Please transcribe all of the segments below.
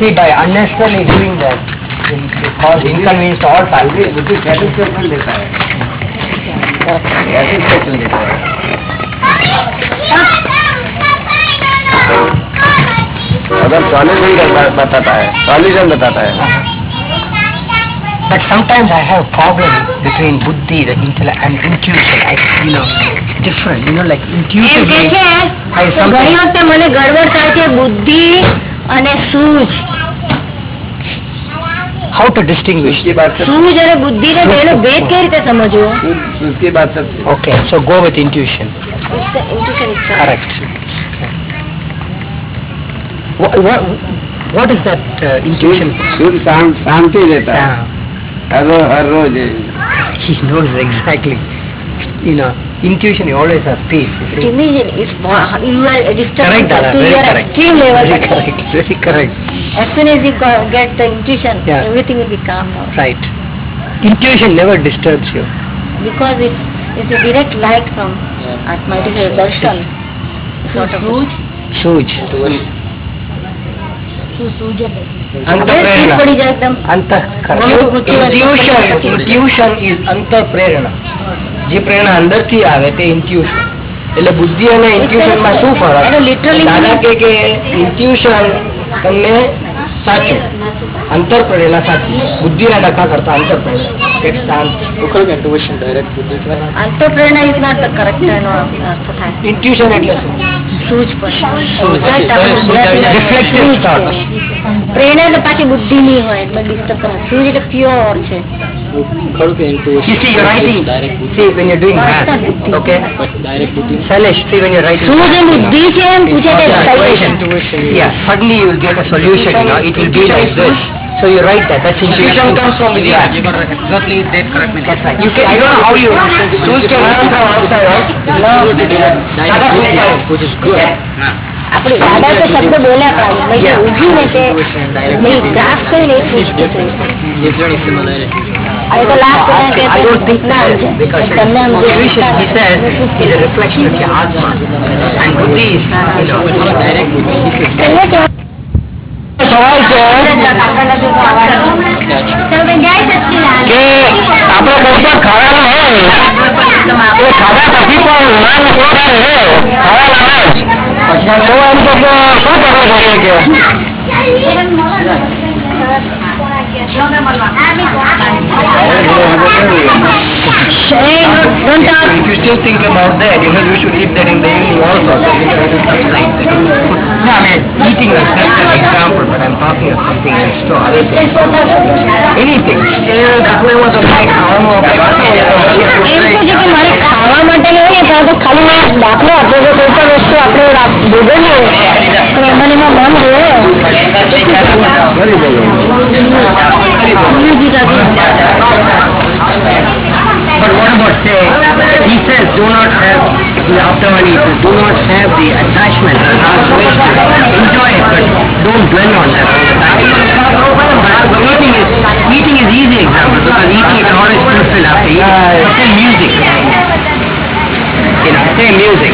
See, by unnecessarily doing that, it it cause inconvenience to all parties. बुद्धि satisfaction देता है satisfaction देता है अगर सॉल्यूशन बताता है सॉल्यूशन बताता है But sometimes I have problem between buddhi, the intellect, and intuition. I, you know, it's different. You know, like એમ કે intuitively, છે I કે ઘણી sometimes વખતે મને ગડબડ થાય છે બુદ્ધિ અને સૂઝ how to distinguish. उसकी बात सब સૂઝ અને બુદ્ધિ ને બેનો ભેદ કઈ રીતે સમજવો उसकी बात सब Okay, so go with intuition. Intuition itself. Correct. What, what, what is that uh, intuition? शुद्ध शां- Hello, hello, He knows exactly. You know, intuition you always has peace. Intuition is you are disturbed correct, to your extreme level. Very correct, very correct. As soon as you get the intuition, yeah. everything will be calm now. Right. Intuition never disturbs you. Because it's, it's a direct light from yeah. Atma, it is a darshan. So, Suj. Suj. જે પ્રેરણા. અંદરથી આવે તે intuition એટલે બુદ્ધિ અને ઇન્ટ્યુશનમાં શું ફરક? દાદા કે ઇન્ટ્યુશન તમને સાચું. અંતર પડેલા સાચી બુદ્ધિ ના ડખા કરતા અંતર પડેલા ઇઝ નોટ ધ કરેક્ટ એનો અર્થ થાય. ઇન્ટ્યુશન એટલે શું. પ્રેરણા તો પાછી બુદ્ધિ ની હોય એટલે ડિસ્ટર્બ કરે પ્યોર છે. You see, you're writing. See, when you're doing math, okay? Salish, see, when you're writing. Susan Buddhi se hum puche solution. Yeah, suddenly you will get a solution, you know, it will be like this. So you write that. That's intuition comes from within. Yeah, you got exactly that correct. That's right. You can. I don't know how you tools can learn from outside, right? No, that is good. આપણે દાદા તો શબ્દ બોલ્યા પણ ઊભી ને કે નહીં ગ્રાફ કરીને એ સૂઝ પૂછે It's very similar. હવે તો last I don't think that because intuition, he says, is a reflection of your Atma. And Buddhi is, you know, Direct સવાલ છે. કે આપણે ખાવાનું હોય એ ખાધા પછી પણ મન ઓળખે રહે. ખાવાના હોય તો એમ તો શું કરવું જોઈએ કે? don't talk. If you still think about that, you know, you should eat that in the evening also. So you try to subside that. No, I mean, eating is just an example, but I'm talking of something else too, other things. Anything. Yeah, that way was a night, ખાવાનું આપણે ખાઈએ તો પછી એમ આપણે તો છે કે મારે ખાવા માટે નહીં હોય પણ તો ખાલી મારે દાખલો આપો કે કોઈ પણ વસ્તુ આપણે રાખ- ભોગવીએ તો એમાં ને એમાં મન રહે but what about say, he says do not have the afterwani, do not have the attachment, enjoy it, but don't dwell on that. But eating is, eating is easy example because eating is always fulfilled after eating. But music, you know, same music,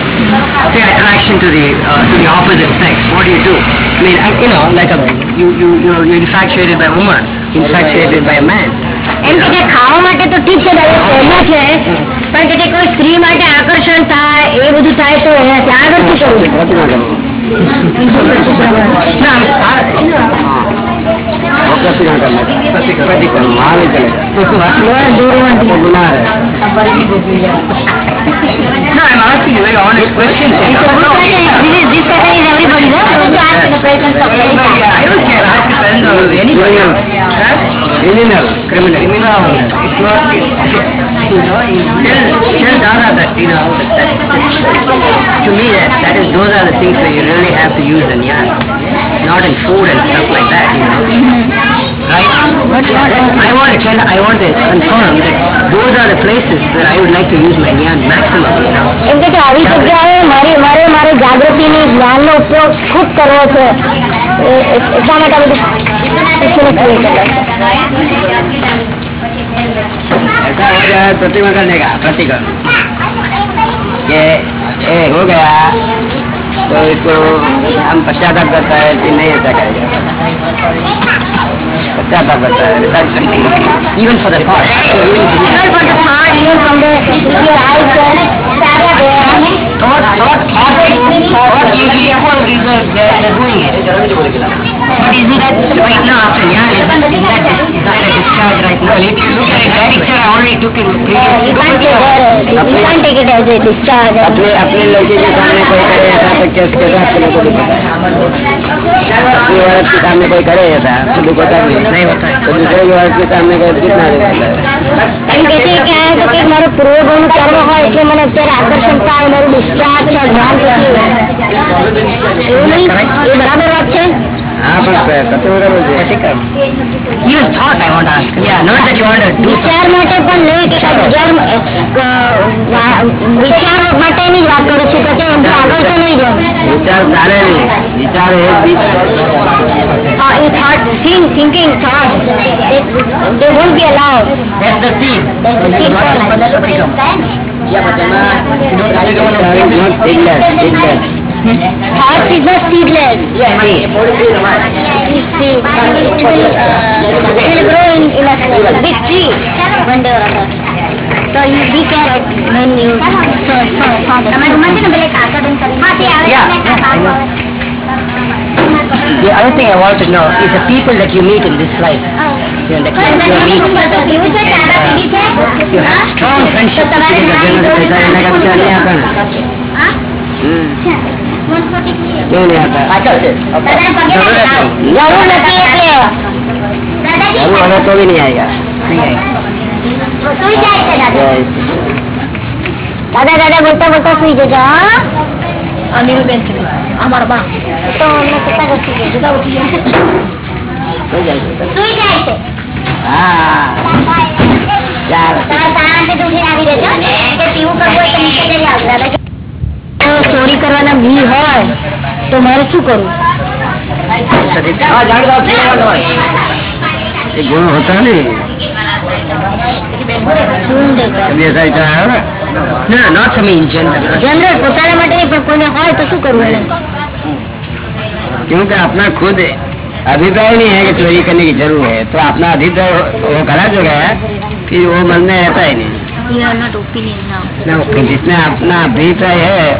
say attraction to the, uh, to the opposite sex, what do you do? I mean, you know, like a, you, you, you you're infatuated by woman infatuated by a man એમ કે ખાવા માટે તો ઠીક છે પહેલા છે પણ કે કોઈ સ્ત્રી માટે આકર્ષણ થાય એ બધું થાય તો એનાથી આગળ શું કરવું ગુનાહ No, I'm asking a very honest question. It's a good question. This is this question is everybody. No? Don't ask the questions of anybody. I don't care. Ask the questions of anybody. Yeah. criminal, criminal. Criminal, it's not, you know, still, still Dada that, you know, that, to me that, that is, those are the things where you really have to use and yarn, not in food and stuff like that, you know. Right? I want to tell, I want to confirm that those are the places that I would like to use my jnana maximum, you know. એમ કે આવી જગ્યાએ મારી મારે મારે જાગૃતિની જ્ઞાનનો ઉપયોગ ખૂબ કરવો છે એટલા માટે બધું ऐसा हो जाए प्रतिमा करने का प्रतिक्रम ये हो गया तो इसको हम पश्चाताप करता है कि नहीं ऐसा करेगा पश्चाताप करता है the thought. Even for the thought, the uh, Thought, thought, thought, usually all these are, they're, they're doing it. But isn't that right now after Nyan, isn't that, isn't that dis- is that a discharge right now? If you look at it, that picture I already took in the uh, previous. you can't take that, uh, you can't take it as a discharge. अपने अपने लड़के के सामने कोई करे ऐसा तो कैसे कैसा आपको लोगों को पता है अपनी औरत के सामने कोई करे ऐसा तो दुख होता नहीं नहीं होता है। तो दूसरे की औरत के सामने कोई कितना दुख होता है એમ કે છે કે આ તો કંઈક મારું પૂર્વભાવનું કર્મ હોય એટલે મને અત્યારે આકર્ષણતા આવે મારું ડિસ્ચાર્જ છે જ્ઞાન પછી એવું નહીં એ બરાબર વાત છે हाँ પણ સત્ય બરાબર છે Even thought I want to ask. Yeah, not that you want to do something. વિચાર માટે પણ નહીં કે સાહેબ વિચાર અ, વા- વિચાર માટેની જ વાત કરું છું કે એમ આગળ તો નહીં જાઉં વિચાર ચાલે નહીં વિચાર એક બીજ Uh, in thought, think, thinking, thought, they, they won't be allowed. That's the seed. That's the seed for life. Thoughts is not seedless. It is seed, but it will, uh, it will grow in, in a big tree one day or other. So you be careful when you sow, sow, sow the The other thing I want to know is the people that you meet in this life. You know, that you, you meet. You have strong friendships તો ભી નહીં આયેગા દાદા દાદા બોલતા બોલતા સુઈ જજો અનિલબેન અમારા બા તો અમને કહેતા ઉઠી જજો જુદા ઉઠી જાય છે આવી રહેજો કે પીવું કરવું હોય તો નીચે જઈ આવજો ચોરી કરવાના બી હોય તો મારે શું કરવું ये गुण होता नहीं શું દેખો कभी ऐसा विचार आया ना No, no, not for me in general. General પોતાના માટે નહીં પણ કોઈને હોય તો શું કરવું એને क्योंकि अपना खुद अभिप्राय नहीं है कि चोरी करने की जरूर है तो अपना अभिप्राय वो गलत हो गया है फिर वो मन में रहता ही नहीं जितने अपना अभिप्राय है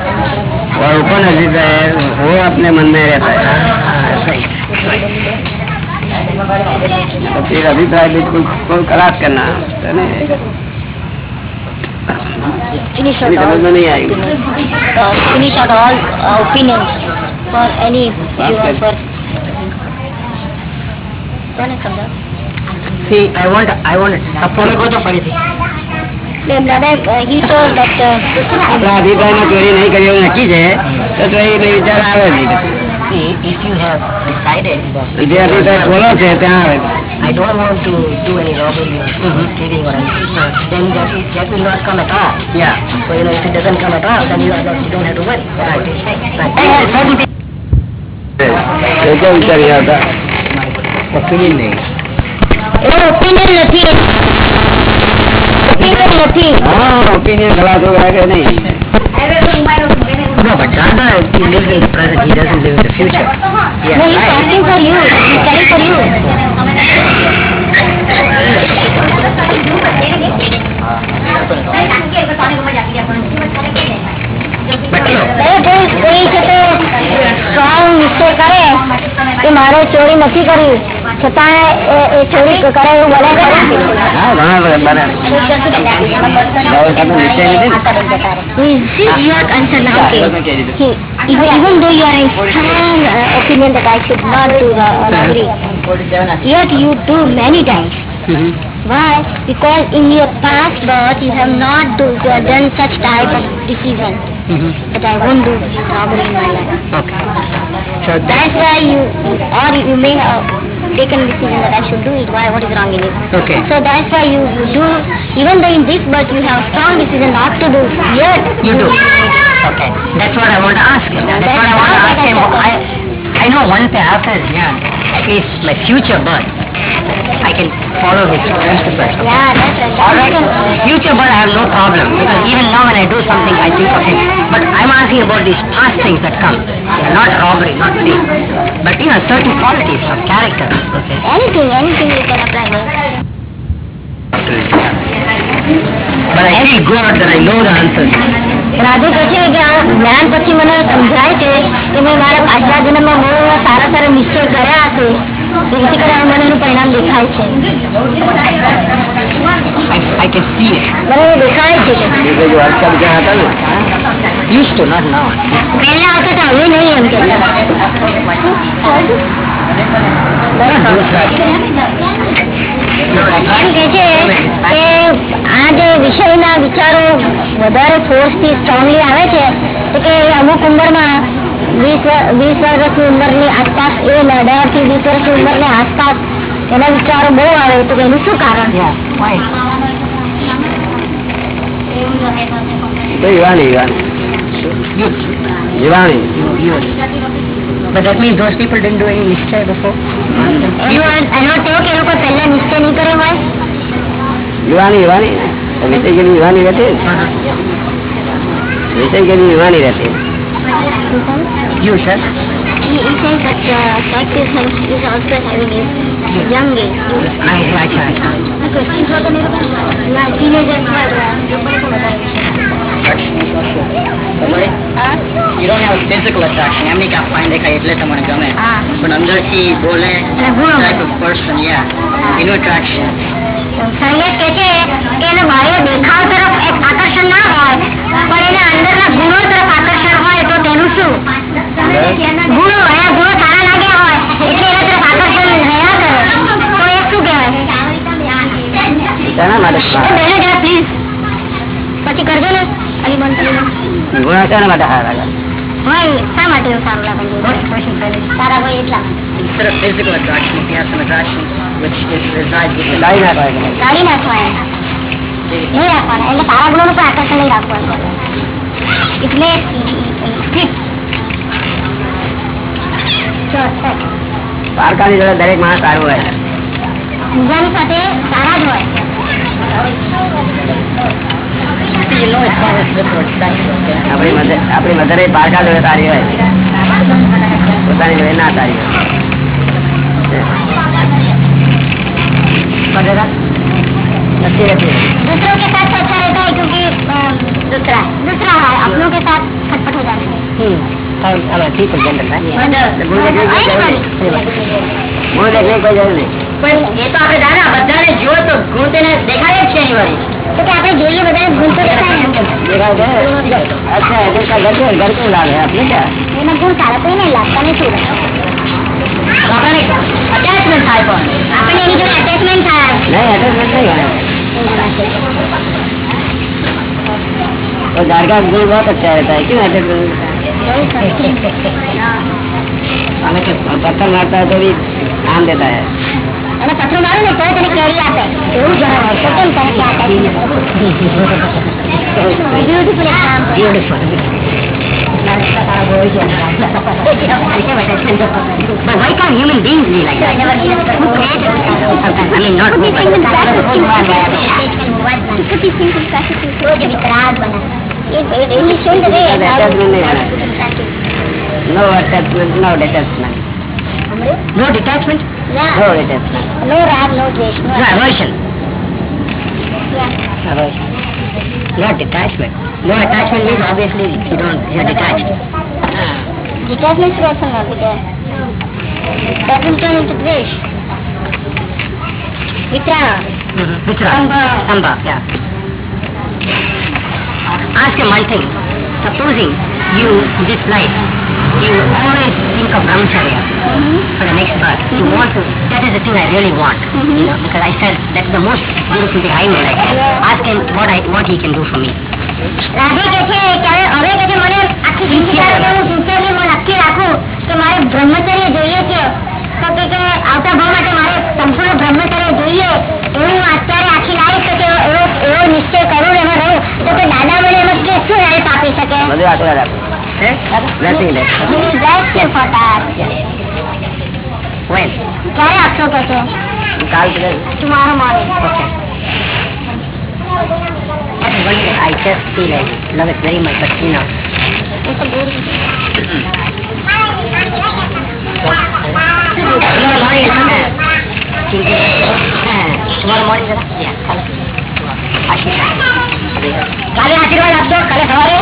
और ऊपर अभिप्राय है वो अपने मन में रहता है। तो फिर अभिप्राय बिल्कुल तो खराब करना समझ? में नहीं ओपिनियन फॉर एनी આપણા અભિપ્રાયમાં ચોરી નહીં કરી એવું નક્કી છે તો ચોરી નહીં વિચાર આવે નહીં See, if you have decided that જે અભિપ્રાય ખોલો છે ત્યાં આવે I don't want to do any robbery or stealing or anything, then that, is, that will not come at all. Yeah. So, you know, if it doesn't come at all, then you, you don't have to worry. Right. Right. And certain people, એ કેમ વિચારી આવતા opinion નહીં. Opinion નથી હા opinion ખલાસો રાખે નહીં No, but Radha is living in the present. He doesn't live in the future. Yeah, no, he's right. asking for you. He's telling for you. Uh, કોઈ છે તો સ્ટ્રોંગ નિશ્ચય કરે કે મારે ચોરી નથી કરી છતાં એ ચોરી કરે એવું બને You you even, though you are a strong uh, opinion that I should not do the agree, yet you do many times. Mm-hmm. Why? Because in your past birth you have not do, uh, done such type of decision that I won't do robbery in my life. okay. So That's why you, or you may have taken decision that I should do it. Why? What is wrong in it? okay. So that's why you, you do, even though in this birth you have strong decision not to do, yet You do. Okay. That's what I want to ask him. That's what I want to ask him. I, I know one thing after yeah, at least my future birth, I can follow his principles. Yeah, that's right. All right Future birth, I have no problem because even now when I do something, I think of him. But I'm asking about these past things that come. Yeah, not robbery, not thief. But you know, certain qualities of character. Okay. Anything, anything you can apply. But I feel good that I know the answers. Radhe કહે છે કે આ જ્ઞાન પછી મને સમજાય છે કે મેં મારા પાછલા જન્મમાં બહુ સારા સારા નિશ્ચય કર્યા હશે જેથી કરીને મને એનું પરિણામ દેખાય છે. I, I can see it. મને દેખાય છે કે એ બધું અટકા બીજા હતા ને? Used to, not now. પહેલા આવતા હતા હવે નહીં એમ કે. એમ કે છે કે આ જે વિષયના વિચારો વધારે ફોર્સથી સ્ટ્રોંગલી આવે છે તો કે અમુક ઉંમરમાં વીસ વીસ વર્ષની ઉંમરની આસપાસ એ અઢારથી વીસ વર્ષની ઉંમરની આસપાસ એના વિચારો બહુ આવે તો એનું શું કારણ. But that means those people didn't do any nischay before. એનો એનો થયો કે એ લોકો પહેલા નિશ્ચય નહીં કર્યો હોય? યુવાની યુવાની વિષય ગયેલી યુવાની રહેતી? વિષય ગયેલી યુવાની રહેતી? You, sir? He, he says that uh, sex is, is also having a young age. I, I, I, Yeah, teenagers are uh, લોકો લોકો વધારે છે. હા? You don't have a physical attraction. એમની કે આ fine દેખાય એટલે તમને ગમે હા. પણ અંદરથી બોલે અને ગુણો type of person, yeah. એનું attraction. સંગીત કે છે કે એનો બાહ્ય દેખાવ તરફ એક આકર્ષણ ના હોય પણ એના અંદરના ગુણો તરફ આકર્ષણ હોય તો તેનું શું? ગુણો એના ગુણો સારા લાગ્યા હોય એટલે એના તરફ આકર્ષણ રહ્યા કરે. તો એ શું કહેવાય? માટે બેનો પ્લીઝ પછી કરજો ને. ગુણા માટે સારા લાગે શા માટે એવું સારું લાગે સારા હોય એટલા? Instead of physical attraction, if you have some attraction which is resides within the નાખવા કાઢી નાખવા એમ નહીં રાખવાના એટલે સારા ગુણોનું પણ આકર્ષણ નહીં રાખવાનું. એટલે સ્પીડ પારકાની જોડે દરેક માણસ સારું હોય. બીજાની સાથે સારા જ હોય. આપણી મધર આપણી મધર એ પારકા જોડે સારી હોય પોતાની જોડે ના સારી હોય નથી રહેતી दूसरों के साथ अच्छा रहता है क्योंकि अ, दूसरा दूसरा है अपनों के साथ खटपट हो जाते हैं Hmm. How, how about people general, right? ગુણ દેખની કોઈ જરૂર નહીં ગુણ દેખની કોઈ જરૂર નહીં પણ એ તો આપણે દાદા બધાને જુઓ તો ગુણ તેને દેખાય જ છે અનિવાર્ય तो कि આપણે જોઈએ બધાને ગુણ તો દેખાય ને देखा है अच्छा है इसका घर के घर को लाभ है अपने क्या એમાં ગુણ સારા કોઈ નહીં લાગતા નથી આપણને attachment થાય પણ આપણને એની જોડે અટેચમેન્ટ થાય नहीं अटैचमेंट नहीं है तो झारखंड गुण बहुत अच्छा रहता है क्यों अटैचमेंट हमें तो पत्थर मारता है तो भी आम देता है અને કચરો મારે ને તો તને કેરી આપે એવું જણાવે તો પણ તને ક્યાં આપે beautiful beautiful But why can't human beings be like that? Who created I mean, not me, but... It could be simple practices. It could be simple practices. It is shown the way. No attachment, no detachment. No detachment? Yeah. No No rag, no dvesh, no no aversion. Yeah. Aversion. Not detachment. No attachment means obviously you don't, you're detached. Ah. Detachment should also not there. That will turn into dvesh. Vitrana. Vitra. Mm-hmm. Sambha. Sambha, yeah. Ask him one thing. Supposing you, this life, you always think of brahmacharya for the next birth. You want to, that is the thing I really want. You know, because I felt that's the most beautiful thing I made. Ask him what I, what he can do for me. Radhe કે છે ત્યારે હવે કે છે મને આખી જિંદગી હું સિન્સિયરલી હું નક્કી રાખું કે મારે બ્રહ્મચર્ય જોઈએ છે તો કે કે આવતા ભાવ માટે મારે સંપૂર્ણ બ્રહ્મચર્ય જોઈએ એવું હું અત્યારે આખી લાઈફ કે એવો એવો નિશ્ચય કરું એમાં રહું તો કે દાદા મને એમાં કે શું હેલ્પ આપી શકે બધું આશીર્વાદ આપો નથી લે He will bless you for that. When? ક્યારે આપશો કે છે કાલ સુધી tomorrow morning. Okay. That's one day I just feel I love it very much, but you know. It's a good. Tomorrow morning is uh, Tuesday. Uh, tomorrow morning is Yeah, કાલે. આશીર્વાદ. કાલે આશીર્વાદ આપજો કાલે સવારે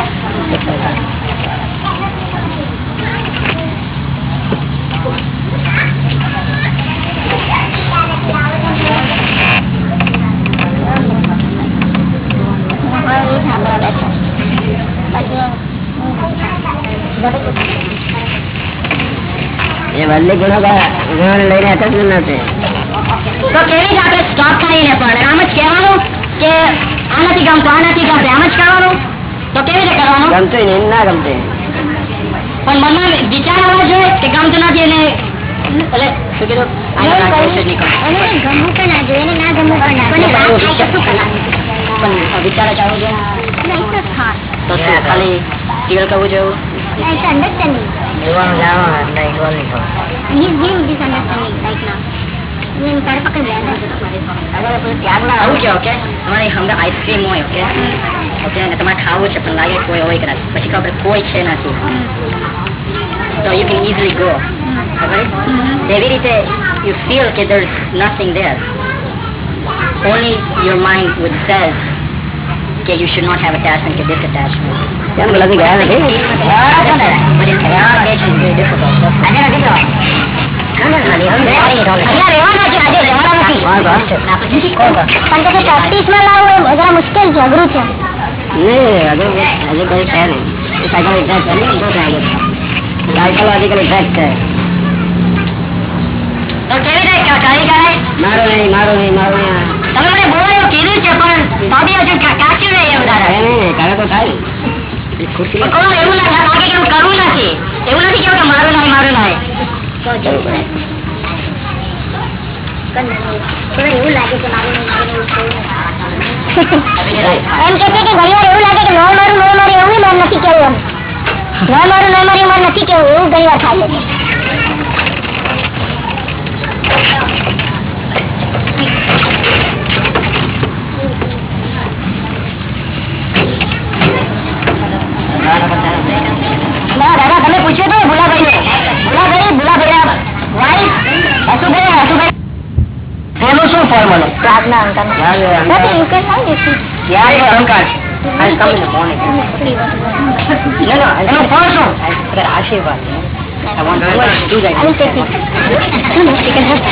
એ વલ્લી ગુણો ગુણ લઈને નથી? તો કેવી રીતે આપણે સ્ટોપ કરીને પણ આમ જ કહેવાનું કે આ નથી ગમતું આ નથી ગમતું આમ જ કરવાનું તો કેવી રીતે કરવાનું? ગમતું નહીં ના ગમતું પણ મનમાં વિચાર આવવો જોઈએ કે ગમતું નથી એને એટલે શું કીધું? ગમવું કે ના જોઈએ ના ગમવું પણ ના જોઈએ. પણ પણ શું કરવાનું પણ વિચાર જ આવવો જોઈએ It's a thought. તો શું ખાલી ફીલ કરવું જોઈએ It's understanding. જોવાનું જાણો એટલે ઇન્વોલ્વ નહીં થવાનું And he's giving this understanding right now. એને તારે પકડી લેવાનું. આવું છે ઓકે તમારી હમણાં આઈસ્ક્રીમ હોય ઓકે ઓકે અને તમારે ખાવું છે પણ લાગે કોઈ હોય કદાચ પછી ખબર કોઈ છે નથી તો યુ કેન ઇઝીલી ગો એવી રીતે યુ ફીલ કે there is nothing there only your mind would says કે you should not have attachment કે disattachment કેમ લગી ગયા નથી but in reality it's very difficult. અહીંયા રહેવાના છે આજે જવાના નથી કોણ કોણ? પણ તો પ્રેક્ટિસમાં લાવવું એ જરા મુશ્કેલ છે અઘરું છે નહીં હજુ હજુ કઈ છે નહીં સાયકલ ઇફેક્ટ છે ને શું થાય સાયકોલોજીકલ ઇફેક્ટ છે તો કેવી રીતે કરી કરાય મારું નહીં મારું નહીં મારું નહીં તમે મને બોલાયું કીધું છે પણ તો હજુ કાચ્યું નહીં એવું થાય કરે તો થાય. એવું લાગે કે હું કરવું નથી. એવું નથી કેવું કે મારું નહીં મારું નહીં. એવું લાગે કે મારું એમ કે છે કે ઘણી વાર એવું લાગે કે નો મારું નો મારું એવું મારે નથી કેવું એમ. નો મારું નો મારું મારે નથી કેવું એવું ઘણી વાર થાય છે ના દાદા તમે પૂછ્યું તો ભુલાભાઈ ને ભુલાભાઈ ભુલાભાઈ વાઈફ હસુભાઈ હસુભાઈ એનું શું ફળ મળે ત્યાગના અહંકાર યાર એ અહંકાર છે I'll come in the morning. ના એનું ફળ શું આશીર્વાદ I want to do that. I you can have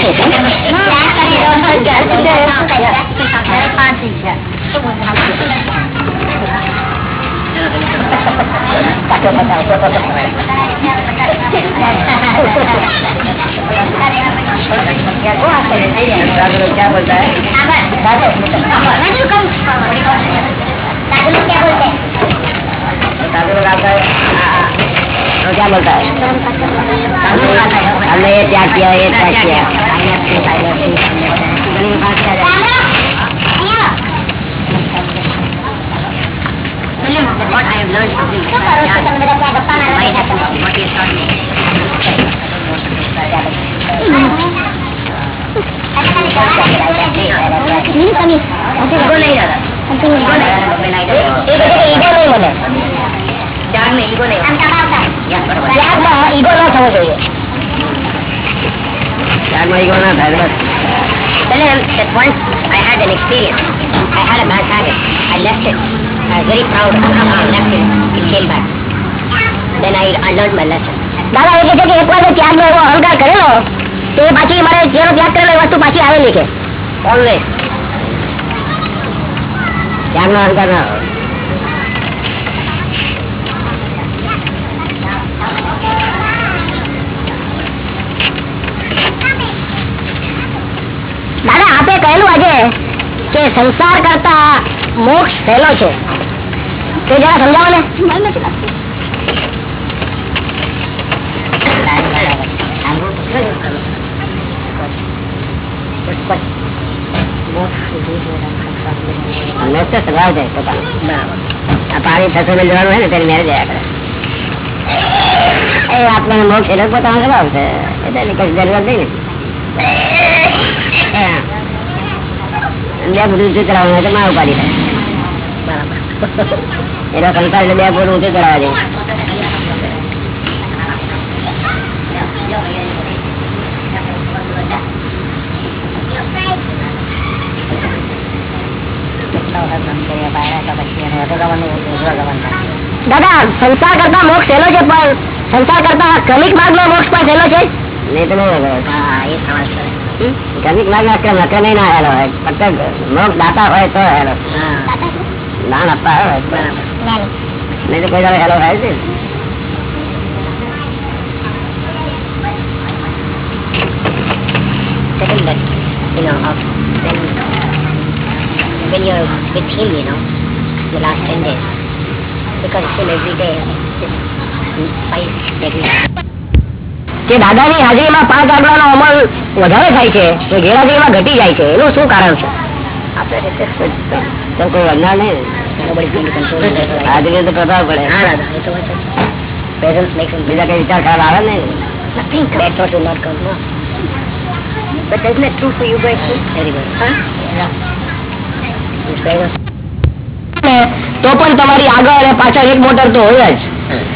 it. क्या बोलता है Raju comes forward. Raju लोग क्या बोलते हैं? साधु लोग आता है तो क्या बोलता है हमने ये त्याग किया ये त्याग किया what I have learned from him. Might what he taught me. Ego once I had an experience, I had a bad habit, I left it, I very proud of how I left it. It came back. Then I, I learned my lesson. દાદા એ કહે છે કે એકવાર મેં ત્યાગનો એવો અહંકાર કરેલો તો એ પાછી મારે જેનો ત્યાગ કરેલો એ વસ્તુ પાછી આવેલી કે ઓલવેઝ ત્યાગનો અહંકાર ના દાદા આપે કહેલું આજે કે સંસાર કરતા મોક્ષ સહેલો છે તે જરા સમજાવો ને. ને ને એ આત્માનો મોક્ષ એટલે પોતાનો સ્વભાવ છે. એટલે કઈ જરૂરત નહીં ને. બે ફૂટ કરાવવાનું હોય તો માં ઉપાડી થાય બરાબર એનો સંસાર એટલે બે ફૂટ ઊંચે દાદા સંસાર કરતા મોક્ષ સહેલો છે પણ સંસાર કરતા ક્રમિક માર્ગ નો મોક્ષ પણ સહેલો છે? ક્રમિક માર્ગ નહીં ના હેલો હોય? ફક્ત મોક્ષ દાતા હોય તો હેલો દાન આપતા હોય નહીં તો કોઈ દાડો હેલો થાય છે you know of when when you're with him you know the last 10 days because still every day just five degrees કે દાદાની હાજરીમાં પાંચ આગળનો અમલ વધારે થાય છે કે ગેરહાજરીમાં ઘટી જાય છે એનું શું કારણ છે તો પણ તમારી આગળ અને પાછળ એક મોટર તો હોય જ.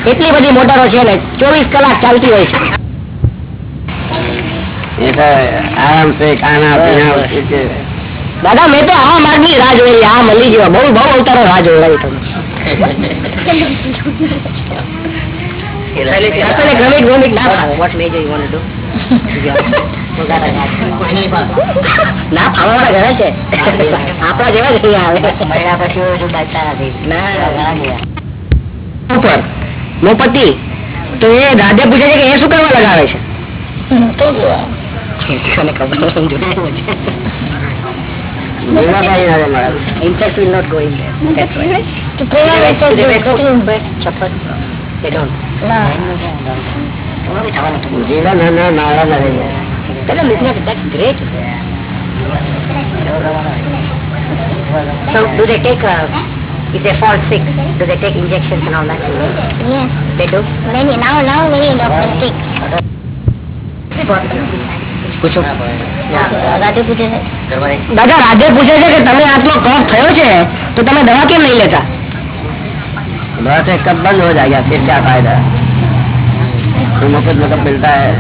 એટલી બધી મોટરો છે ને ચોવીસ કલાક ચાલતી હોય છે. આરામ છે ખાના પીણા દાદા મેં તો આ માર્ગની રાહ જોઈ આ મળી ગયો બહુ બહુ અવતારો રાહ જોઈ તમે. આપણને ક્રમિક ક્રમિક ના ફાવે. what major you want to do ના ફાવવાળા ઘણા છે. આપણા જેવા જ આવે. મળ્યા પછી શું બચતા નથી. ના. ઘણા ગયા. ઉપર નો પતિ તો એ રાધે પૂછે છે કે એ શું કરવા લગાવે છે? We will not go in there. That's why. Right. To play with the chapter. They don't. No. No, no, no, no, no. Tell them it's not that great. So do they take a, if they fall sick, do they take injections and all that? Yes. They do? Many, now, now many doctors take. પૂછો રાધે પૂછે છે દરબારે દાદા રાધે પૂછે છે કે તમે આટલો કફ થયો છે તો તમે દવા કેમ નહીં લેતા दवा से कब बंद हो जाएगा फिर क्या फायदा तो मुफ्त में कब मिलता है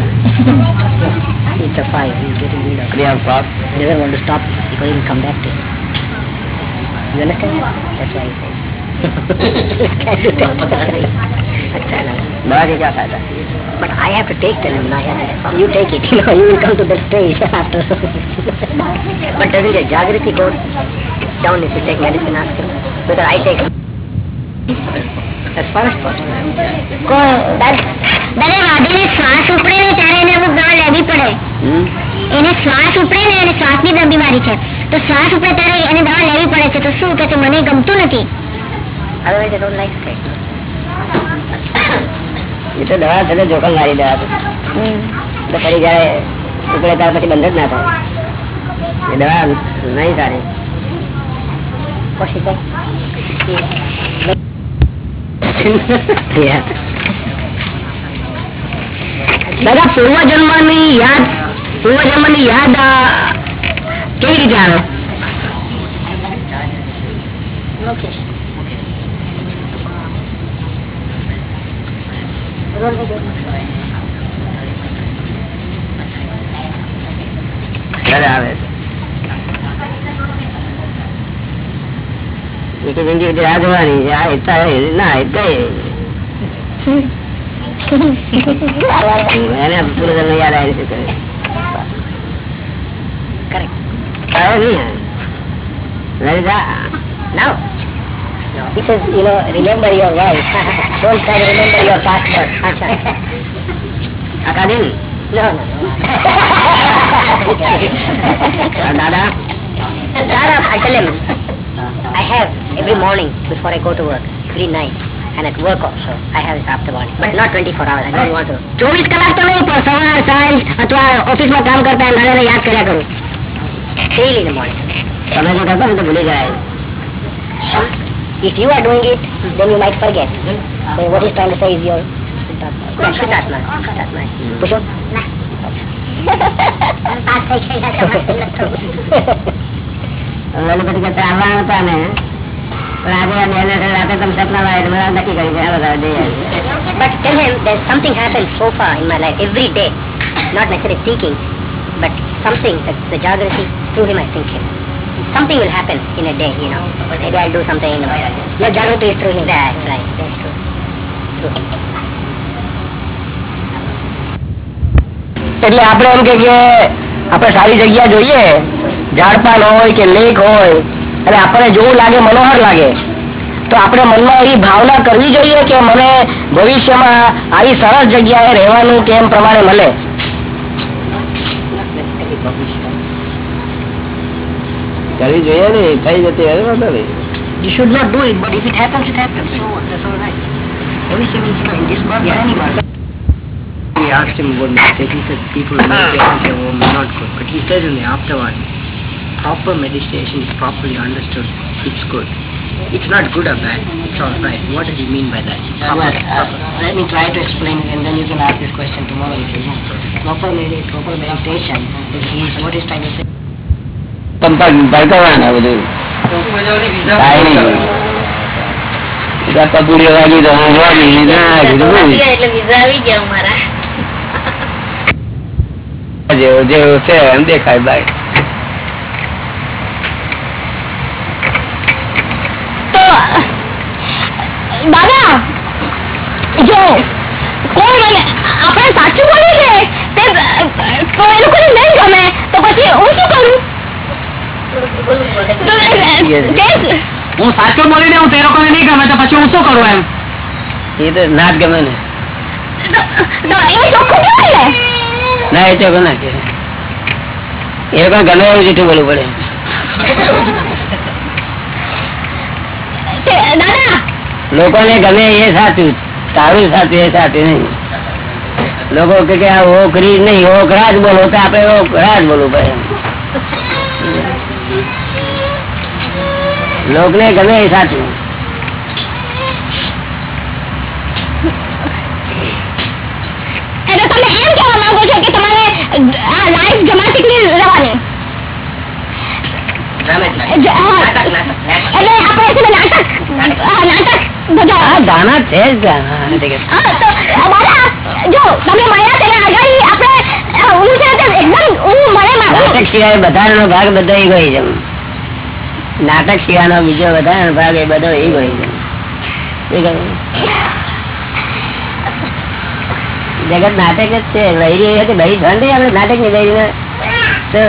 It's a five. He's getting rid of free of cost He doesn't want to stop because he will come back to it. You understand? That's why he says. Nobody got that. But I have to take the nimnaya. You take it. You know, you will come to the stage after. but doesn't your jagriti go down if you take medicine after? Whether I take as far as possible. દાદા વાદીને શ્વાસ ઉપડે ને ત્યારે એને અમુક દવા લેવી પડે એને શ્વાસ ઉપડે ને એને શ્વાસની બીમારી છે તો શ્વાસ ઉપડે ત્યારે એને દવા લેવી પડે છે તો શું કે મને ગમતું નથી Otherwise I don't like to take. એ તો દવા થશે જોખમ મારી દવા તો. તો ફરી જયારે ઉપડે ત્યાર પછી બંધ જ ના થાય એ દવા નહીં સારી What she said? દાદા પૂર્વજન્મની યાદ યાદ કેવી રીતે આવે ત્યારે આવે એ જિંદગી બધી રાહ જોવાની આ ઈચ્છા ના. એને યાદ આવી છે. નહીં લઈ જા. Now, he says, you know, remember your wife. Don't try to remember your past birth. Acha. કાકા દે ને. No, no. આ દાદા Dara, I tell him, I have every morning before I go to work, every night, and at work also, I have this after morning. But not 24 hours, I don't want to. ચોવીસ કલાક તો નહીં પણ સવાર સાંજ અથવા ઓફિસમાં કામ કરતા દાદાને યાદ કર્યા કરું Daily in the morning. તમે જો કરતા ને તો ભૂલી જાય If you are doing it, then you might forget. So what he's trying to say is your Shuddhatma. Shuddhatma. Push on. ઓલું પછી કે આવવાના હતા ને પણ આજે આ બેને રાતે તમે સપના વાય એટલે બધા નક્કી કરી ગયા બધા જઈ આવ્યા. But tell him there's something happened so far in my life every day. Not necessarily thinking, but something, the, the Jagrati, through him I think him. Something will happen in a day, you know. Maybe I'll do something. You know. Your Jagrut is through him. That's right. That's true. true. એટલે આપણે એમ કે આપણે સારી જગ્યા જોઈએ ઝાડપાન હોય કે lake હોય અને આપણને જોવું લાગે મનોહર લાગે તો આપણે મનમાં એવી ભાવના કરવી જોઈએ કે મને ભવિષ્યમાં આવી સરસ જગ્યાએ રહેવાનું કે એમ પ્રમાણે મળે કરવી જોઈએ ને થઈ જતી હોય વાંધો નહીં. You should not do it, but if it happens, it happens. So what? That's all right. Everything is fine. This birth or any birth. We asked him about meditation. He said people meditate and say, oh, not good. But he says in the afterward, proper meditation is properly understood. It's good. It's not good or bad. It's all right. What does he mean by that? Proper, proper. Let me try to explain it and then you can ask this question tomorrow if you want. Proper, medi- proper meditation is, is what he's trying to say. સંપર્ક ભડકવાના બધું. થાય નહીં. બધા પગુડીઓ વાગી તો વાગી ના કીધું બસ. એટલે વિઝા આવી ગયા અમારા. જેવું જેવું છે એમ દેખાય બાય દાદા જો કોઈ મને આપણે સાચું બોલ્યું છે તે તો એ લોકોને નહીં ગમે તો પછી હું શું કરું? હું સાચું બોલી દઉં તે લોકોને નહીં ગમે તો પછી હું શું કરું એમ? એ તો ના જ ગમે ને. તો- તો એ ચોખ્ખું કહેવાય ને ના એ ચોખ્ખું ના કે? એ લોકો ગમે એવું જૂઠું બોલવું પડે. તે દાદા. લોકોને ગમે એ સાચું તારું સાચું એ સાચું નહીં. લોકો કે કે આ ઓકરી નહીં ઓકરા જ બોલો તો આપડે ઓકરા જ બોલવું પડે. લોકને ગમે એ સાચું. તમે એમ કહેવા માંગો છો કે તમારે આ લાઈફ ડ્રામાટિકલી રહેવાની. જ- ગાના છે તમે મળ્યા તેના આગળ આપણે અ, હું છે ને તે એકદમ હું મને નાટક સિવાય બધાનો ભાગ બધો ઇગોઇઝમ નાટક સિવાયનો બીજો બધા ભાગ એ બધો ઇગોઇઝમ જગત નાટક જ છે એ હતી બહી ઠંડી આપણે નાટકની વૈરી તો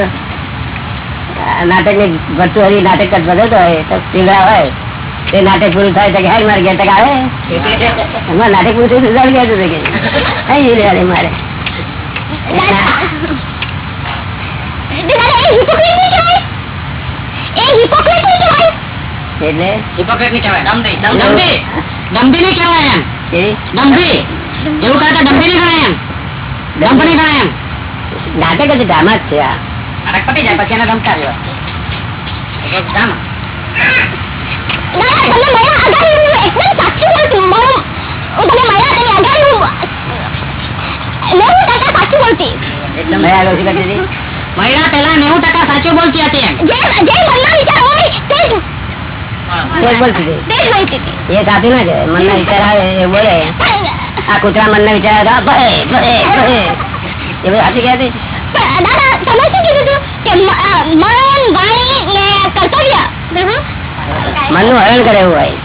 નાટકની ભરતું હરી નાટક જ બદલતો હોય તો પીવડા હોય તે નાટક પૂરું થાય તો કે હાલ મારે ઘેર આવે. એમાં નાટક પૂરું થયું રિઝલ્ટ ગયા હતું કે અહીં રે મારે. એટલે Hypocrite નહીં કહેવાય. દંભી. દંભી. દંભી નહીં કહેવાય એમ. દંભી. એવું કહે તો દંભી નહીં ગણાય એમ. દંભ નહીં ગણાય એમ. નાટક જ ડ્રામા જ છે આ નાટક જાય પછી એને ધમકાવ્યો. મેં આગળ શું કરતી હતી? મહિલા પેલા નેવું ટકા સાચું બોલતી હતી વિચાર. એ સાચું ના છે. મનના વિચાર આવે એ બોલે. આ કૂતરા વિચાર એ બધું સાચું દાદા તમે શું કીધું કે મન વાણી ને કર્તવ્ય. હરણ કરે એવું હોય.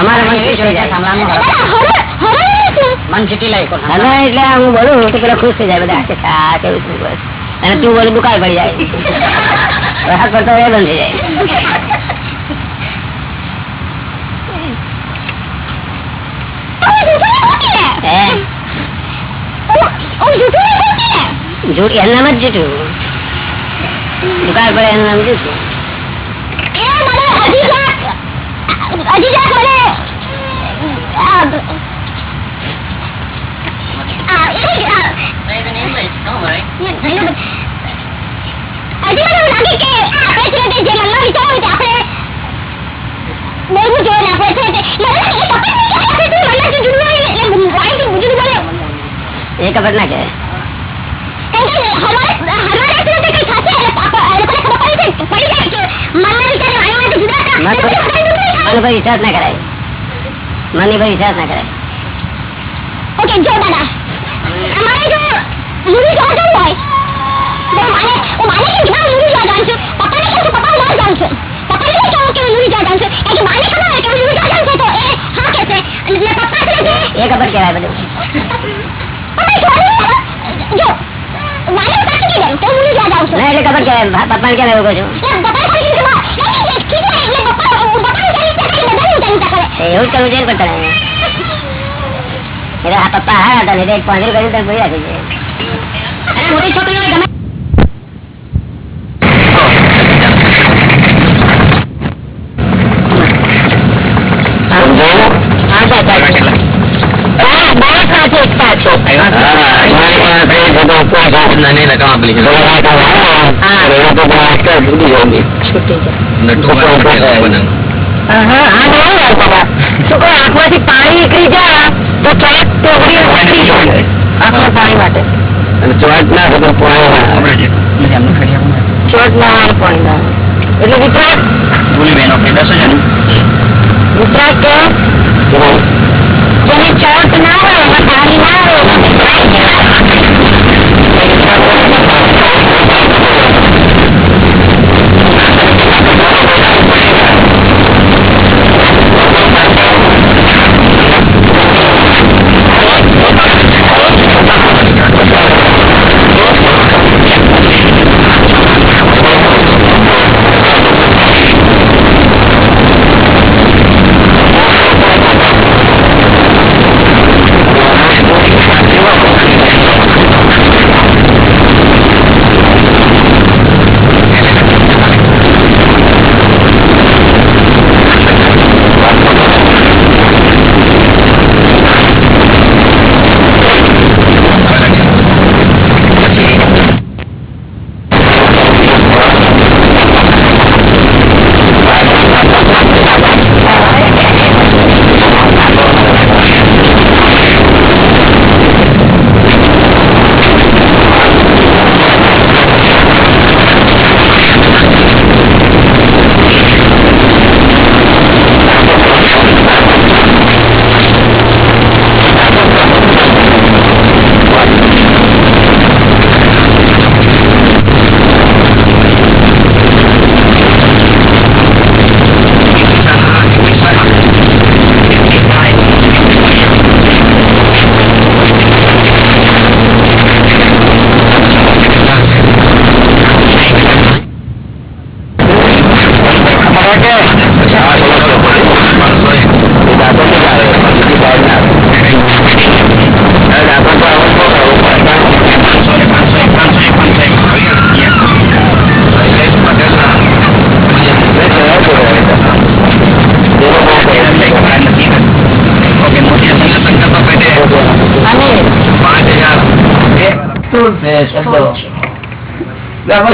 અમારે મન ખુશ થઈ જાય. મન જીતી લે એટલે હું બોલું તો પેલા ખુશ થઈ જાય બધા. કેવું બસ. અને તું બોલું દુકાળ પડી જાય. રાહત કરતો એ બંધ થઈ જાય. જૂઠું જ દુકાળ પડે એનું નામ જૂઠું મને હજી જરાક હજી જરાક મને આ, આ, એ જ, આ, in English, don't worry. હજી મને એવું લાગે કે આપણે છે ને તે જે મનમાં વિચાર હોય તે આપણે બોલવું જોઈએ ને આપણે છે ને તે મને લાગે એ કપટ નહીં કે આપણે જે મનમાં જે જૂનું હોય ને એટલે વાણીથી જૂનું બોલે એ ખબર ના કહેવાય કારણ કે હમારે હમારે છે ને તે કંઈ થશે એટલે આપ- એ લોકોને ખબર પડી જાય પડી જાય કે પર વિશ્વાસ ના કરાય મન પર વિશ્વાસ ના કરાય ઓકે જો દાદા અમારે જો મૂવી જોવા જવું હોય તો મારે હું માને કે ના મૂવી જોવા જાઉં છું? પપ્પાને કેમ કે પપ્પા હું જાઉં છું? પપ્પાને નહીં કહું કે હું મૂવી જોવા જાઉં છું? કારણ કે માને ખબર હોય કે હું મૂવી જોવા જાઉં છું તો એ હા કહેશે અને પપ્પા છે એ ખબર કહેવાય બધું. જો માને હું સાચું કહી હું મૂવી જોવા જાઉં છું. એટલે ખબર કહેવાય પપ્પાને કેમ એવું કહું છું. કે એવું જ કરવું જોઈએ પણ તને. એટલે આ પપ્પા હારા હતા એટલે એક પાંજરું કર્યું તને બોલી રાખી છે મોટી છોકરીઓને ગમે છોકરો આંખમાંથી પાણી નીકળી જાય તો ચોક ટોકરી આંખમાં પાણી માટે. ચોટ ના આવે પાણી ના આવે. એટલે વિતરાગ વિતરાગ કે જેને ચોટ ના હોય એમાં પાણી ના આવે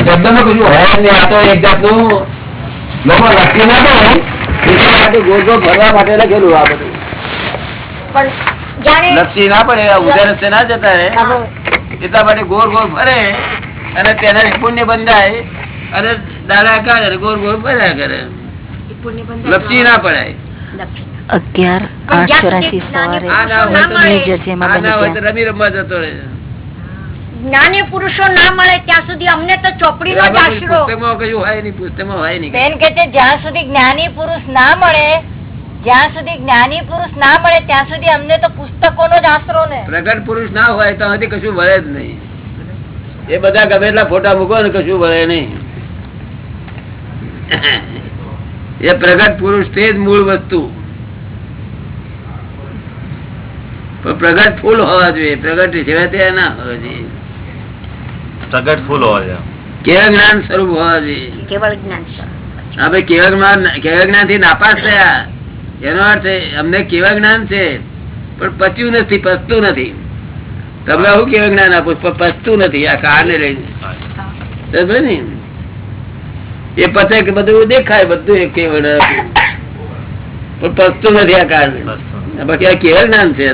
શબ્દમાં કશું હોય ને આ તો એક જાતનું લોકો લખી ના હોય. એટલા માટે ગોળ ગોળ ફરવા માટે લખેલું આ બધું. લક્ષી ના પડે ઉધર રસ્તે ના જતા રહે. એટલા માટે ગોળ ગોળ ફરે અને તેના પુણ્ય બંધાય અને દાડા કાઢે કરે ગોળ ગોળ ફર્યા કરે. લપસી ના પડાય. અગિયાર આઠ ચોરાસી સવારે રમી રમવા જતો રહે. જ્ઞાની પુરુષો ના મળે ત્યાં સુધી અમને તો ચોપડીનો જ આશરો. પુસ્તકમાં હોય નહીં પુસ્તકમાં હોય નહીં બેન કે જ્યાં સુધી જ્ઞાની પુરુષ ના મળે જ્યાં સુધી જ્ઞાની પુરુષ ના મળે ત્યાં સુધી અમને તો પુસ્તકોનો જ આશરો ને. પ્રગટ પુરુષ ના હોય તો હજી કશું વળે જ નહીં. એ બધા ગમે એટલા ફોટા મૂકો ને કશું વળે નહીં. એ પ્રગટ પુરુષ તે જ મૂળ વસ્તુ. પ્રગટ ફૂલ હોવા જોઈએ. પ્રગટ સિવાય ત્યાં ના હોવા જોઈએ. પ્રગટ ફૂલ હોય કેવા જ્ઞાન સ્વરૂપ હોવા જોઈએ? કેવળ જ્ઞાન કેવા જ્ઞાન કેવા જ્ઞાનથી નાપાસ થયા? એનો અર્થ અમને કેવા જ્ઞાન છે? પણ પચ્યું નથી પચતું નથી. તમે હું કેવા જ્ઞાન આપું? પણ પચતું નથી આ કાર ને? લઈને એ પચે કે બધું દેખાય બધું એક કેવળ પણ પચતું નથી આ કાર બાકી આ કેવા જ્ઞાન છે.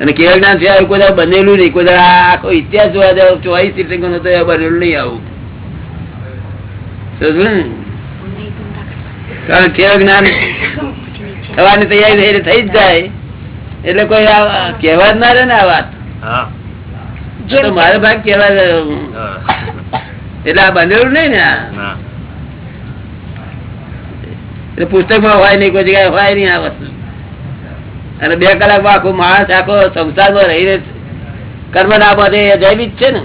અને કેવા જ્ઞાન છે કોઈ દાડો બનેલું નહીં કોઈ દાડો આખો ઇતિહાસ જોવા જાવ ચોવીસ તીર્થંકર નો તો બનેલું નહીં આવું. કારણ કે જ્ઞાન થવાની તૈયારી થઈ જ જાય. એટલે કોઈ કહેવા જ ના રહે ને આ વાત. મારો ભાગ કેવા એટલે આ બનેલું નહીં ને આ. પુસ્તક પુસ્તકમાં હોય નહીં કોઈ જગ્યાએ હોય નહીં આ વસ્તુ. અને બે કલાકમાં આખું માણસ આખો સંસારમાં રહીને કર્મ ના બાંધે એ જૈવિક છે ને.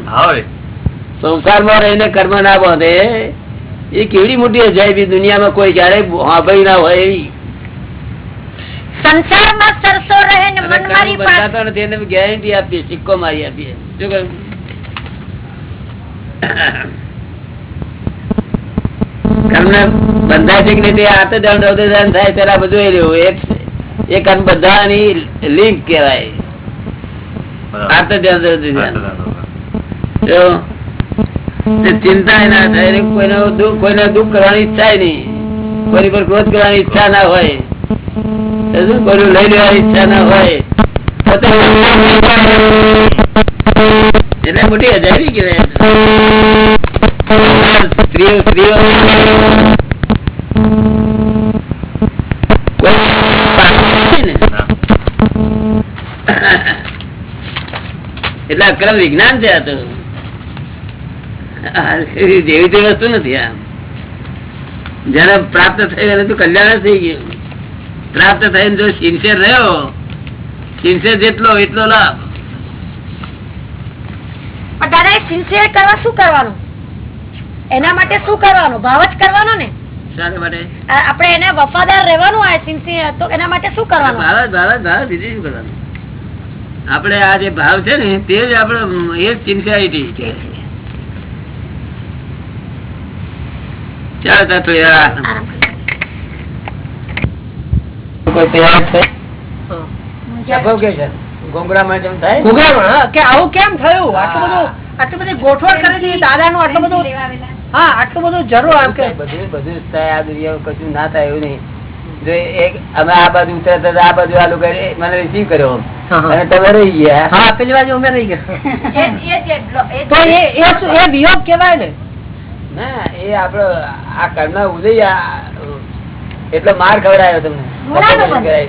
સંસારમાં રહીને કર્મ ના બાંધે એ કેવડી મોટી અજાયબી દુનિયામાં કોઈ ક્યારે હાંભળી ના હોય એવી. સંસારમાં સરસો રહે ને મનમારી પણ નથી એને ગેરંટી આપીએ સિક્કો મારી આપીએ. શું કહ્યું? કર્મ બંધાય છે કે નહીં તે આત દંડ થાય ત્યારે બધું એ રહ્યું. એક એ કર્મ બધાની લિંક કહેવાય. ચિંતા ના થાય કોઈને દુઃખ કોઈને દુઃખ કરવાની ઈચ્છા નહીં. કોઈની પર ક્રોધ કરવાની ઈચ્છા ના હોય. કોઈનું લઈ લેવાની ઈચ્છા ના હોય. એટલે મોટી હજારી કહેવાય સ્ત્રીઓ સ્ત્રીઓ. કોઈ નથી ને ના. એટલે અક્રમ વિજ્ઞાન છે આ તો. જેવી તે વસ્તુ નથી આ. જયારે પ્રાપ્ત થયું એને તો કલ્યાણ થઈ ગયું. પ્રાપ્ત થઈને જો સિન્સિયર રહ્યો સિન્સિયર જેટલો એટલો લાભ. પણ દાદા સિન્સિયર કરવા શું કરવાનું? એના માટે શું કરવાનું? ભાવ જ કરવાનો ને? આપણે એને વફાદાર રહેવાનું હોય સિન્સિયર તો એના માટે શું કરવાનું? ભાવ જ ભાવ જ ભાવ બીજું શું કરવાનું? આપણે આ જે ભાવ છે ને તે જ આપણે એ જ સિન્સિયરિટી ચાલો થોડી વાર આરામ કરો. કોઈ તૈયાર છે? સ્વભાવ કે છે? ગોંગડામાં જેમ થાય? ઘૂઘરામાં, હા, કે આવું કેમ થયું? આટલું બધું આટલી બધી ગોઠવણ કરી દીધી દાદાનું આટલું બધું હા આટલું બધું જરૂર આમ બધું બધું થાય આ દુનિયામાં કશું ના થાય એવું નહીં. જો એક અમે આ બાજુ ઉતરતા આ બાજુ આલુ કરી મને રિસીવ કર્યો. અને તમે રહી ગયા. હા પેલી બાજુ અમે રહી ગયા. એ- એ જ એટલો- તો એ એ વિયોગ કેવાય ને? ના એ આપડો આ કર્ણ ઉદય આ, એટલો માર ખવડાયો તમને.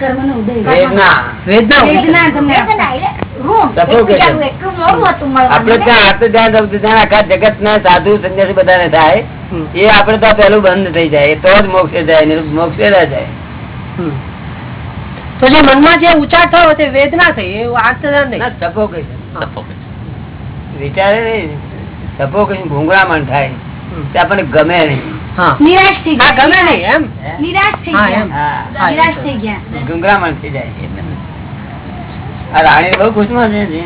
કર્મનો ઉદય. વેદના. વેદના. વેદના તમને. સફોકેશન. આપડે ત્યાં આત્મ ધ્યાન ધ્યાન આખા જગત ના સાધુ સંન્યાસી બધાને થાય એ આપડે તો પેલું બંધ થઈ જાય. તો જ મોક્ષે જાય મોક્ષે ના જાય. તો જે મનમાં જે ઉચાર થયો તે વેદના થઈ એ આર્તદાન નહીં. ના suffocation. હા. વિચારે નહીં. સફોકેશન ઘૂંઘરામણ થાય. તે આપણને ગમે નહીં. નિરાશ થઈ ગયા. ગમે નહીં એમ? નિરાશ થઈ ગયા. એમ. હા હા, નિરાશ થઈ ગયા. ગુંગરામણ થઈ જાય આ રાણી બહુ ખુશમાં છે?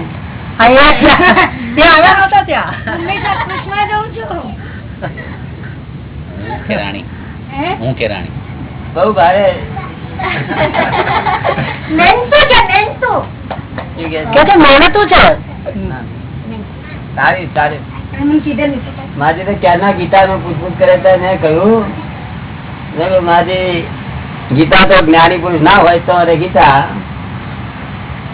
બહુ ભારે. મહેનતું છે? સારી સારી. માજી તો ક્યારના ગીતા નું પૂછપુછ કરે મેં કહ્યું માજી ગીતા તો જ્ઞાની પુરુષ ના હોય તો અરે ગીતા.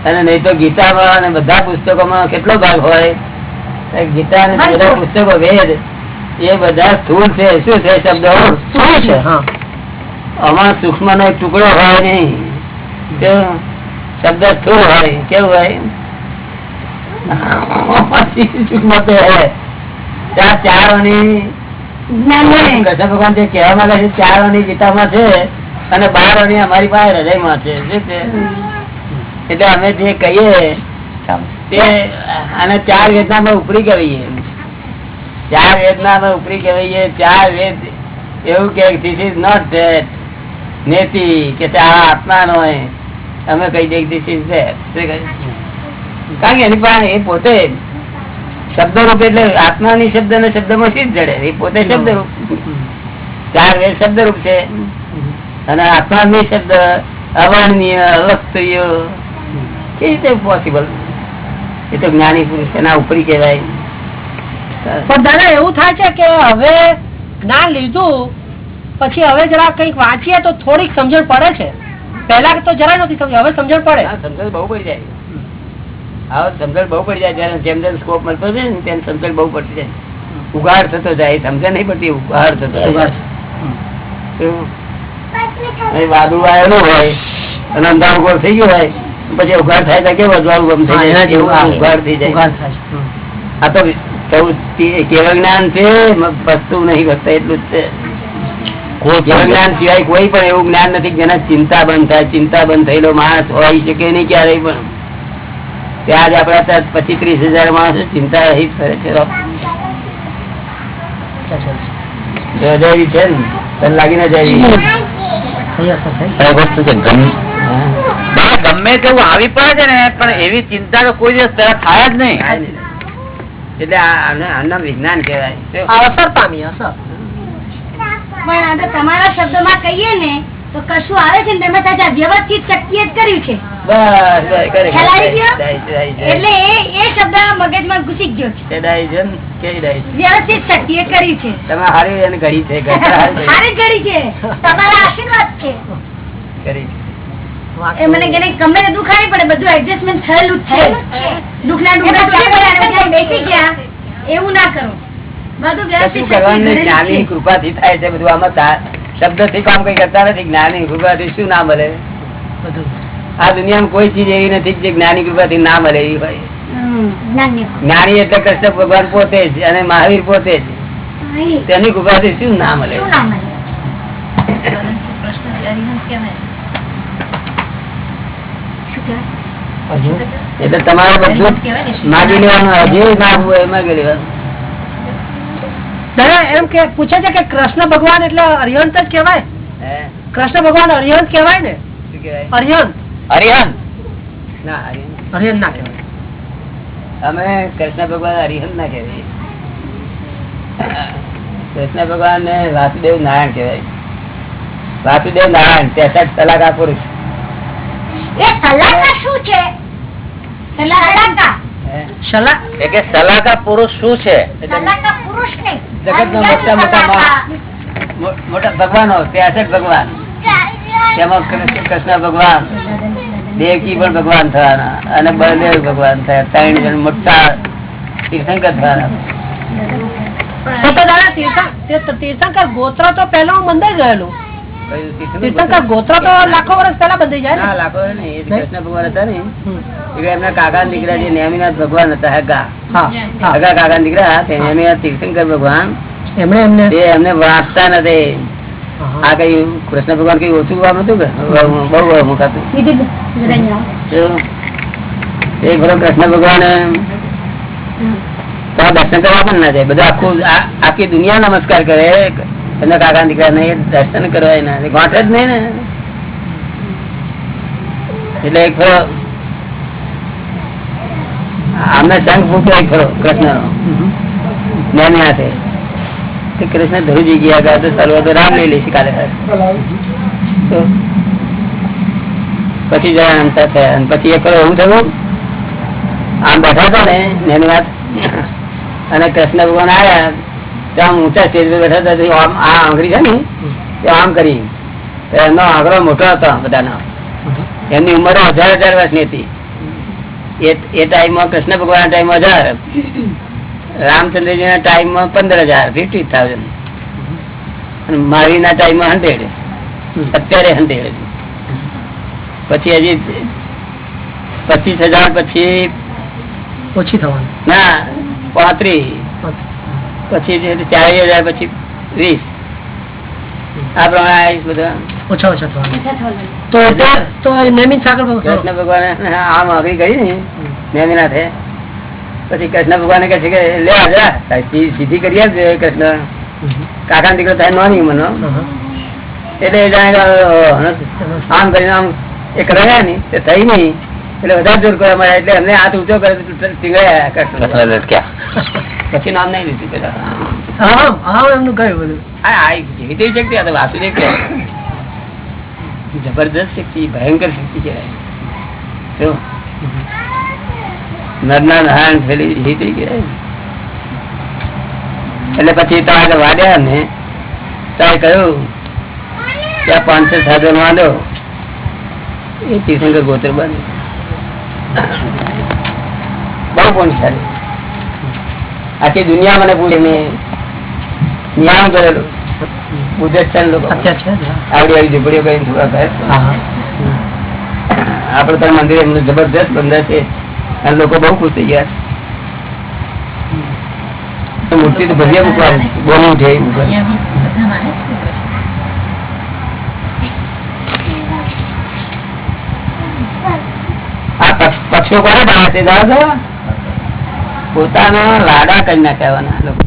અને નહીં તો ગીતામાં અને બધા પુસ્તકોમાં કેટલો ભાગ હોય? ગીતા અને બધા પુસ્તકો વેદ એ બધા સ્થૂળ છે. શું છે શબ્દો? છે આમાં સૂક્ષ્મ નો એક ટુકડો હોય નહીં. શબ્દ સ્થૂળ હોય. કેવું હોય? સૂક્ષ્મ તો હે ત્યાં ચારોની કૃષ્ણ ભગવાન જે કહેવા માંગે છે ચારોની ગીતામાં છે અને બારોની અમારી પાસે હૃદયમાં છે. એટલે અમે જે કહીએ તે અને ચાર વેદના અમે ઉપરી કહીએ ચાર વેદના અમે ઉપરી કહીએ ચાર વેદ એવું કે ધીસ ઇઝ નોટ ધેટ નેતિ કે આ આત્મા નો અમે કહી દઈએ ધીસ ઇઝ ધેટ કારણ કે એની પાસે એ પોતે શબ્દ રૂપ એટલે આત્માની શબ્દ ને શબ્દમાં શી જડે? એ પોતે શબ્દ રૂપ ચાર વેદ શબ્દ રૂપ છે. અને આત્માની શબ્દ અવર્ણનીય અવસ્તરીય કેવી રીતે પોસિબલ એ તો જ્ઞાની પુરુષ એના ઉપરી કહેવાય. પણ દાદા એવું થાય છે કે હવે જ્ઞાન લીધું પછી હવે જરા કંઈક વાંચીએ તો થોડીક સમજણ પડે છે. પેલા તો જરાય નથી સમજ હવે સમજણ પડે. સમજણ બહુ પડી જાય. સમજણ બહુ પડી જાય. જયારે જેમ જેમ સ્કોપ મળતો છે ને તેમ સમજણ બહુ પડતી જાય. ઉઘાડ થતો જાય સમજણ નહીં પડતી ઉઘાડ થતો જાય. વાદળું આવેલું હોય અને અંધારું ગોળ થઈ ગયું હોય પછી ઉઘાડ થાય તો કેવું અજવાળું ગમ થઈ જાય? ઉઘાડ થઈ જાય. આ તો કેવળ જ્ઞાન છે? વસ્તુ નહીં વધતા એટલું જ છે. જ્ઞાન સિવાય કોઈ પણ એવું જ્ઞાન નથી જેના ચિંતા બંધ થાય. ચિંતા બંધ થયેલો માણસ હોય શકે નહીં ક્યારેય પણ. ત્યાં જ આપડા પચીસ ત્રીસ હજાર માણસો ચિંતા રહી ફરે છે જયવી છે ને? તને લાગી ને જયવી અહીં અસર થાય. વસ્તુ છે ગમ- ગમે તેવું આવી પડે છે ને પણ એવી ચિંતા તો કોઈ દિવસ પેલા થાય જ નહીં. એટલે આના વિજ્ઞાન કહેવાય. અસર પામી અસર. પણ તમારા શબ્દોમાં કહીએ ને તો કશું આવે છે ને તમે વ્યવસ્થિત શક્તિએ જ કર્યું છે. શબ્દ દુઃખ થયેલું છે. એવું ના કરો. જ્ઞાની ઘડેલી છે. થાય છે બધું. આમાં તા- શબ્દથી કામ કઈ કરતા નથી. જ્ઞાની કૃપાથી શું ના મળે? બધું. આ દુનિયામાં કોઈ ચીજ એવી નથી જે જ્ઞાની કૃપાથી ના મળે એવી હોય. જ્ઞાની એટલે કૃષ્ણ ભગવાન પોતે જ અને મહાવીર પોતે જ. તેની કૃપાથી શું ના મળે? શું ના મળે? એટલે તમારે બધું માગી લેવાનું હજી ના હોય એ માગી લેવાનું દાદા એમ કે પૂછે છે કે કૃષ્ણ ભગવાન એટલે અરિહંત જ કેવાય કૃષ્ણ ભગવાન અરિહંત કેવાય ને? શું હરિહન! ના ના. કહેવાય. અમે કૃષ્ણ ભગવાન હરિહન ના કહેવાય. કૃષ્ણ ભગવાન ને વાસુદેવ નારાયણ કહેવાય. વાસુદેવ નારાયણ તેસઠ સલાકા પુરુષ. સલાકા પુરુષ શું છે? સલાહકાર પુરુષ મોટા મોટા મોટા ભગવાનો ત્યાસઠ ભગવાન. તેમાં કૃષ્ણ કૃષ્ણ ભગવાન. દેવકી પણ ભગવાન થવાના અને બળદેવ ભગવાન થયા. ત્રણ જણ મોટા તીર્થંકર થવાના. તીર્થંકર ગોત્ર તો પહેલા મંદિર ગયેલું. તીર્થંકર? ગોત્ર તો લાખો વર્ષ પેલા બંધાઈ જાય ને. લાખો કૃષ્ણ ભગવાન હતા ને. એમના કાકા દીકરા જે નેમિનાથ ભગવાન હતા હગા. હગા કાકા દીકરા નેમિનાથ તીર્થંકર ભગવાન. એમને એમને વાંચતા નથી. આ કઈ કૃષ્ણ ભગવાન કઈ ઓછું કામ હતું કે? બહુ મુકાતું એ ખરો કૃષ્ણ ભગવાન દર્શન કરવા પણ ના જાય. બધા આખું આખી દુનિયા નમસ્કાર કરે. એમના કાકા દીકરા ને દર્શન કરવા ના ગોઠ જ નહીં ને. એટલે એક ફરો આમને શંખ ફૂક્યો એક ફરો કૃષ્ણ નો હાથે તે કૃષ્ણ ધરુજી ગયા તો સર્વ તો રામ લઈ લઈશ કાલે પછી જરા અંતર થયા પછી એક એવું થયું, આમ બેઠા હતા ને, એની વાત. અને કૃષ્ણ ભગવાન આવ્યા, તો આમ ઊંચા સ્ટેજ પર બેઠા હતા આમ, આ આંગળી છે ને આમ કરી. એમનો આંગળો મોટો હતો બધાનો. એમની ઉંમર હજાર હજાર વર્ષની હતી. એ- એ ટાઈમમાં કૃષ્ણ ભગવાન ટાઈમ હજાર. રામચંદ્રજી ના ટાઈમમાં પંદર હજાર ફિફ્ટી થાઉઝન્ડ મારી ના ટાઈમમાં હંડ્રેડ અત્યારે હંડ્રેડ. પછી હજી પચીસ હજાર પછી ઓછી થવાની. ના પાંત્રીસ. પછી ચાલીસ હજાર પછી વીસ. આ પ્રમાણે આવીશ બધા. ઓછા ઓછા થવાની. તો તો- તો સાગર ભગવાન આમ આગળ ગઈ ને. નેમિનાથે. પછી કૃષ્ણ ભગવાન કહે છે કે લે સીધી કરી આપજે કૃષ્ણ. કાકા દીકરો થાય નોની મને એટલે જાણે આમ કરીને આમ એક રહ્યા ની તે થઈ નહીં. એટલે વધારે જોર કરવા મળ્યા એટલે એમને હાથ ઊંચો કરે તો ટીંગળ્યા કૃષ્ણ. પછી નામ નહીં લીધું પેલા. એમનું ગયું બધું? આ આ એક જેવી તેવી શક્તિ આ તો વાસુદેવ કહેવાય. જબરદસ્ત શક્તિ ભયંકર શક્તિ કહેવાય. જો નરના નારાયણ પેલી જીતી ગયા એટલે પછી તો આગળ વાડ્યા ને. ત્યારે કહ્યું કે આ પાંચસો સાધન વાંધો. એ તીર્થંકર ગોત્ર બને. બહુ પુણ્યશાળી. આખી દુનિયા મને પૂછે મેં. ન્યાય કરેલું. બુદ્ધેશન લોકો. આવડી આવી ઝૂંપડીઓ કરીને થોડા હા. આપડે તો મંદિર એમનું જબરદસ્ત બંધ છે. અને લોકો બહુ ખુશ થઈ ગયા. મૂર્તિ તો ભજીયા મૂકવા બોલવું છે એ આ પક્ષ- પક્ષો કોને બનાવે છે? દાદા પોતાના લાડા કરી નાખ્યા લોકો.